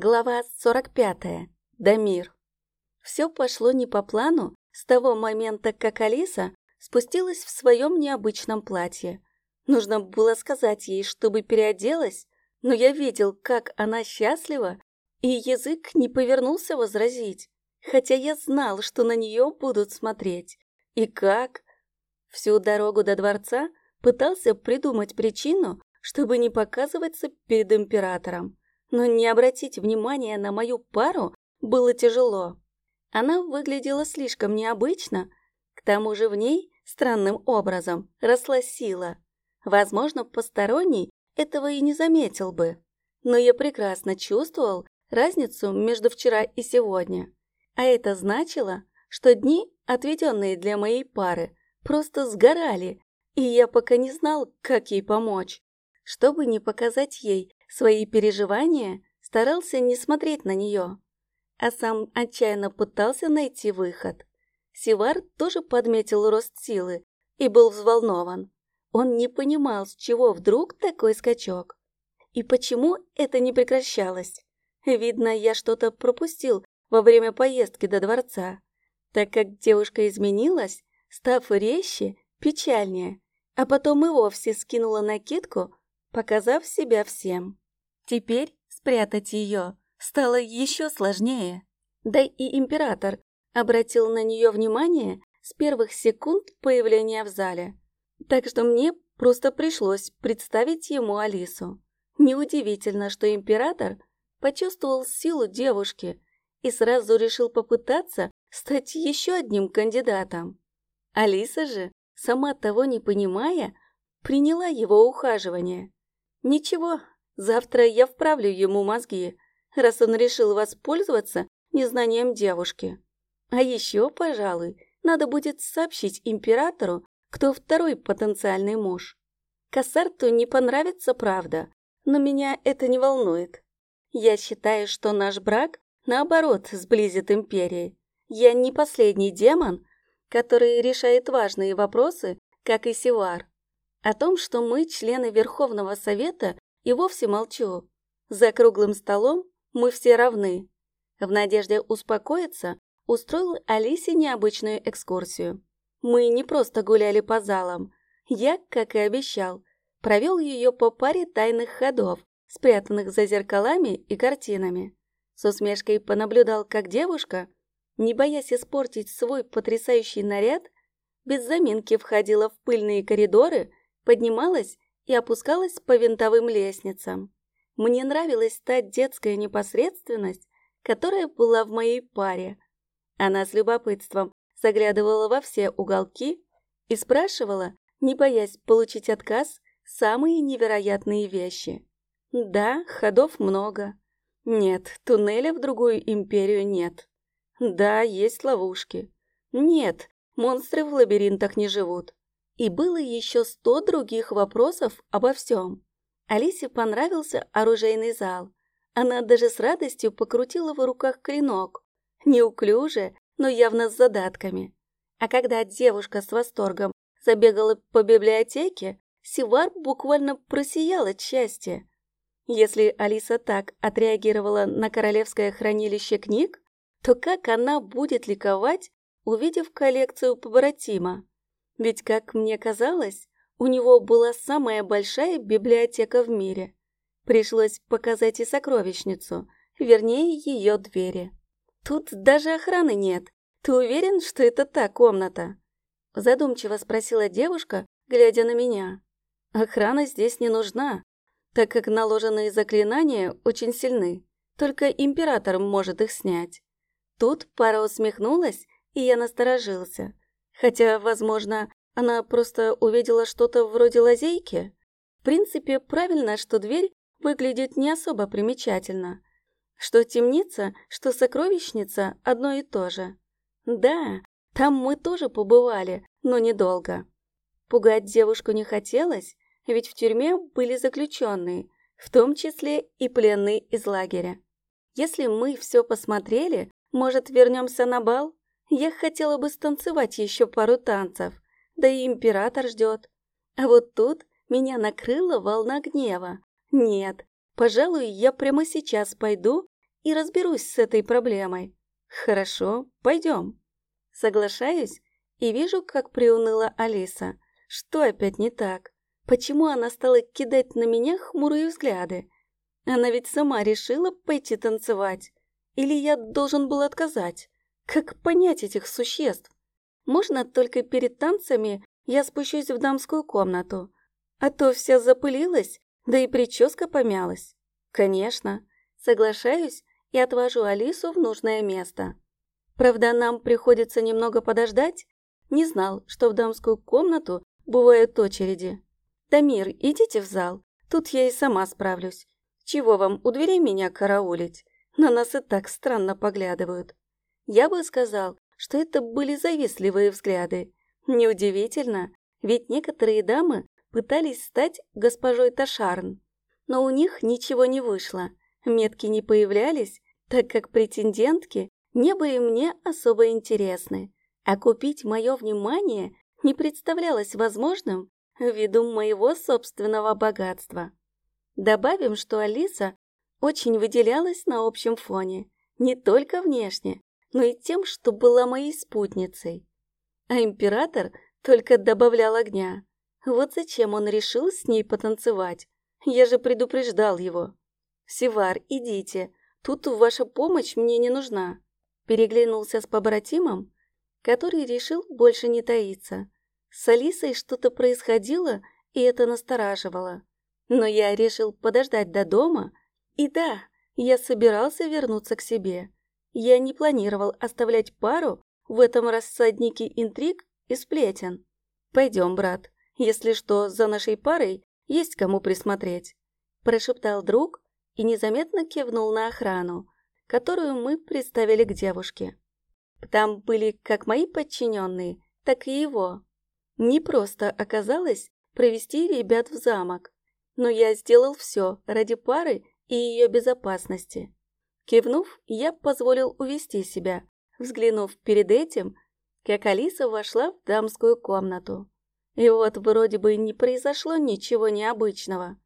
Глава 45. Дамир. Все пошло не по плану с того момента, как Алиса спустилась в своем необычном платье. Нужно было сказать ей, чтобы переоделась, но я видел, как она счастлива, и язык не повернулся возразить, хотя я знал, что на нее будут смотреть. И как? Всю дорогу до дворца пытался придумать причину, чтобы не показываться перед императором но не обратить внимания на мою пару было тяжело. Она выглядела слишком необычно, к тому же в ней странным образом росла сила. Возможно, посторонний этого и не заметил бы, но я прекрасно чувствовал разницу между вчера и сегодня. А это значило, что дни, отведенные для моей пары, просто сгорали, и я пока не знал, как ей помочь. Чтобы не показать ей, Свои переживания старался не смотреть на нее, а сам отчаянно пытался найти выход. Сивар тоже подметил рост силы и был взволнован. Он не понимал, с чего вдруг такой скачок. И почему это не прекращалось. Видно, я что-то пропустил во время поездки до дворца, так как девушка изменилась, став резче, печальнее, а потом и вовсе скинула накидку, показав себя всем. Теперь спрятать ее стало еще сложнее. Да и император обратил на нее внимание с первых секунд появления в зале. Так что мне просто пришлось представить ему Алису. Неудивительно, что император почувствовал силу девушки и сразу решил попытаться стать еще одним кандидатом. Алиса же, сама того не понимая, приняла его ухаживание. Ничего, завтра я вправлю ему мозги, раз он решил воспользоваться незнанием девушки. А еще, пожалуй, надо будет сообщить императору, кто второй потенциальный муж. Кассарту не понравится правда, но меня это не волнует. Я считаю, что наш брак, наоборот, сблизит империи. Я не последний демон, который решает важные вопросы, как и Сивар. О том, что мы члены Верховного Совета, и вовсе молчу. За круглым столом мы все равны. В надежде успокоиться, устроил Алисе необычную экскурсию. Мы не просто гуляли по залам. Я, как и обещал, провел ее по паре тайных ходов, спрятанных за зеркалами и картинами. С усмешкой понаблюдал, как девушка, не боясь испортить свой потрясающий наряд, без заминки входила в пыльные коридоры поднималась и опускалась по винтовым лестницам. Мне нравилась та детская непосредственность, которая была в моей паре. Она с любопытством заглядывала во все уголки и спрашивала, не боясь получить отказ, самые невероятные вещи. Да, ходов много. Нет, туннеля в другую империю нет. Да, есть ловушки. Нет, монстры в лабиринтах не живут. И было еще сто других вопросов обо всем. Алисе понравился оружейный зал. Она даже с радостью покрутила в руках клинок. Неуклюже, но явно с задатками. А когда девушка с восторгом забегала по библиотеке, Сивар буквально просиял от счастья. Если Алиса так отреагировала на королевское хранилище книг, то как она будет ликовать, увидев коллекцию побратима? Ведь, как мне казалось, у него была самая большая библиотека в мире. Пришлось показать и сокровищницу, вернее, ее двери. Тут даже охраны нет. Ты уверен, что это та комната? Задумчиво спросила девушка, глядя на меня. Охрана здесь не нужна, так как наложенные заклинания очень сильны. Только император может их снять. Тут пара усмехнулась, и я насторожился. Хотя, возможно, она просто увидела что-то вроде лазейки. В принципе, правильно, что дверь выглядит не особо примечательно. Что темница, что сокровищница – одно и то же. Да, там мы тоже побывали, но недолго. Пугать девушку не хотелось, ведь в тюрьме были заключенные, в том числе и пленные из лагеря. Если мы все посмотрели, может, вернемся на бал? Я хотела бы станцевать еще пару танцев, да и император ждет. А вот тут меня накрыла волна гнева. Нет, пожалуй, я прямо сейчас пойду и разберусь с этой проблемой. Хорошо, пойдем. Соглашаюсь и вижу, как приуныла Алиса. Что опять не так? Почему она стала кидать на меня хмурые взгляды? Она ведь сама решила пойти танцевать. Или я должен был отказать? Как понять этих существ? Можно только перед танцами я спущусь в дамскую комнату. А то вся запылилась, да и прическа помялась. Конечно, соглашаюсь и отвожу Алису в нужное место. Правда, нам приходится немного подождать. Не знал, что в дамскую комнату бывают очереди. «Дамир, идите в зал, тут я и сама справлюсь. Чего вам у дверей меня караулить? На нас и так странно поглядывают». Я бы сказал, что это были завистливые взгляды. Неудивительно, ведь некоторые дамы пытались стать госпожой Ташарн. Но у них ничего не вышло, метки не появлялись, так как претендентки не были мне особо интересны, а купить мое внимание не представлялось возможным ввиду моего собственного богатства. Добавим, что Алиса очень выделялась на общем фоне, не только внешне, но и тем, что была моей спутницей. А император только добавлял огня. Вот зачем он решил с ней потанцевать. Я же предупреждал его. «Севар, идите, тут ваша помощь мне не нужна». Переглянулся с побратимом, который решил больше не таиться. С Алисой что-то происходило, и это настораживало. Но я решил подождать до дома, и да, я собирался вернуться к себе. Я не планировал оставлять пару в этом рассаднике интриг и сплетен. Пойдем, брат, если что, за нашей парой есть кому присмотреть. Прошептал друг и незаметно кивнул на охрану, которую мы приставили к девушке. Там были как мои подчиненные, так и его. Не просто оказалось провести ребят в замок, но я сделал все ради пары и ее безопасности. Кивнув, я позволил увести себя, взглянув перед этим, как Алиса вошла в дамскую комнату. И вот вроде бы не произошло ничего необычного,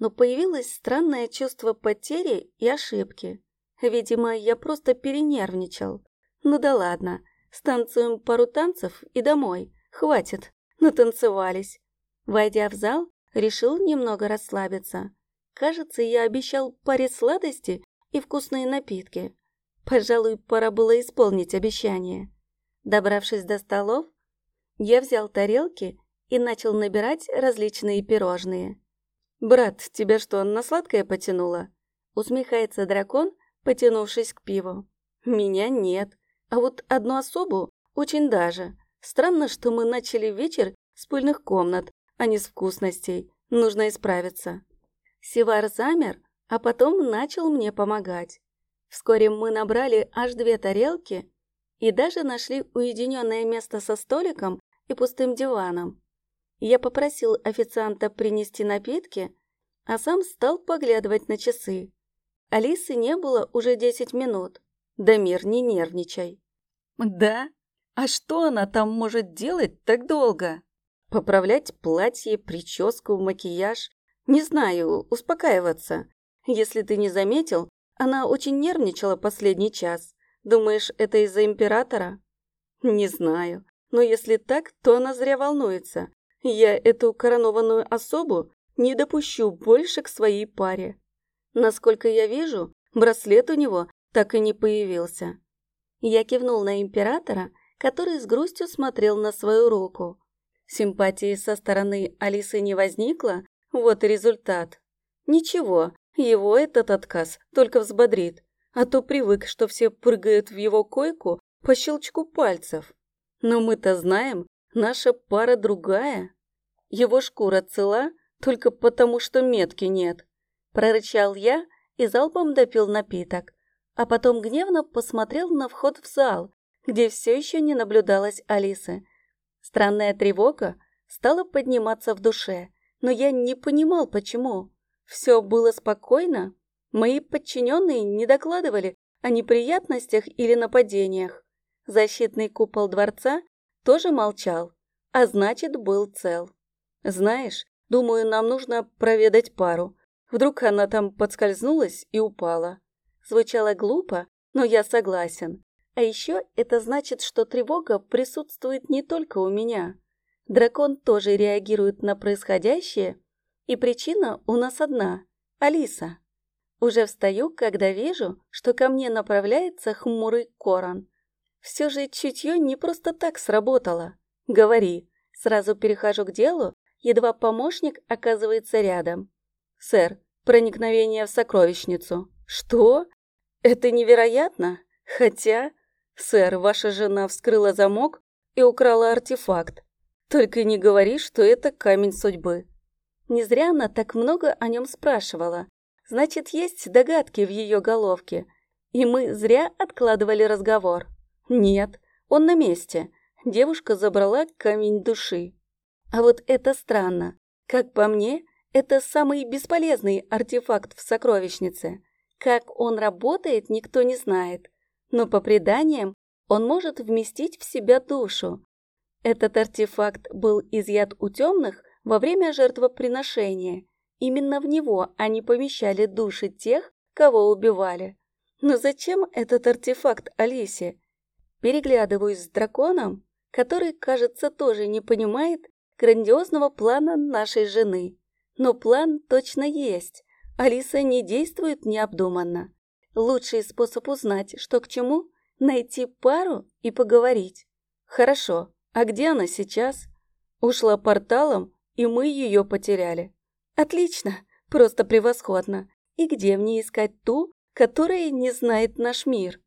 но появилось странное чувство потери и ошибки. Видимо, я просто перенервничал. Ну да ладно, станцуем пару танцев и домой. Хватит, натанцевались. Войдя в зал, решил немного расслабиться. Кажется, я обещал паре сладости и вкусные напитки. Пожалуй, пора было исполнить обещание. Добравшись до столов, я взял тарелки и начал набирать различные пирожные. «Брат, тебя что, на сладкое потянуло?» Усмехается дракон, потянувшись к пиву. «Меня нет, а вот одну особу очень даже. Странно, что мы начали вечер с пыльных комнат, а не с вкусностей. Нужно исправиться. Сивар замер, а потом начал мне помогать. Вскоре мы набрали аж две тарелки и даже нашли уединенное место со столиком и пустым диваном. Я попросил официанта принести напитки, а сам стал поглядывать на часы. Алисы не было уже десять минут. Дамир, не нервничай. Да? А что она там может делать так долго? Поправлять платье, прическу, макияж. Не знаю, успокаиваться. Если ты не заметил, она очень нервничала последний час. Думаешь, это из-за императора? Не знаю. Но если так, то она зря волнуется. Я эту коронованную особу не допущу больше к своей паре. Насколько я вижу, браслет у него так и не появился. Я кивнул на императора, который с грустью смотрел на свою руку. Симпатии со стороны Алисы не возникло, вот и результат. Ничего, его этот отказ только взбодрит, а то привык, что все прыгают в его койку по щелчку пальцев. Но мы-то знаем, наша пара другая. Его шкура цела только потому, что метки нет. Прорычал я и залпом допил напиток, а потом гневно посмотрел на вход в зал, где все еще не наблюдалось Алисы. Странная тревога стала подниматься в душе, но я не понимал, почему. Все было спокойно. Мои подчиненные не докладывали о неприятностях или нападениях. Защитный купол дворца тоже молчал, а значит, был цел. Знаешь, думаю, нам нужно проведать пару. Вдруг она там подскользнулась и упала. Звучало глупо, но я согласен. А еще это значит, что тревога присутствует не только у меня. Дракон тоже реагирует на происходящее, и причина у нас одна – Алиса. Уже встаю, когда вижу, что ко мне направляется хмурый Коран. Все же чутье не просто так сработало. Говори. Сразу перехожу к делу, едва помощник оказывается рядом. Сэр, проникновение в сокровищницу. Что? Это невероятно. Хотя... Сэр, ваша жена вскрыла замок и украла артефакт. Только не говори, что это камень судьбы. Не зря она так много о нем спрашивала. Значит, есть догадки в ее головке. И мы зря откладывали разговор. Нет, он на месте. Девушка забрала камень души. А вот это странно. Как по мне, это самый бесполезный артефакт в сокровищнице. Как он работает, никто не знает. Но по преданиям, он может вместить в себя душу. Этот артефакт был изъят у темных во время жертвоприношения. Именно в него они помещали души тех, кого убивали. Но зачем этот артефакт Алисе? Переглядываюсь с драконом, который, кажется, тоже не понимает грандиозного плана нашей жены. Но план точно есть. Алиса не действует необдуманно. Лучший способ узнать, что к чему, найти пару и поговорить. Хорошо, а где она сейчас? Ушла порталом, и мы ее потеряли. Отлично, просто превосходно. И где мне искать ту, которая не знает наш мир?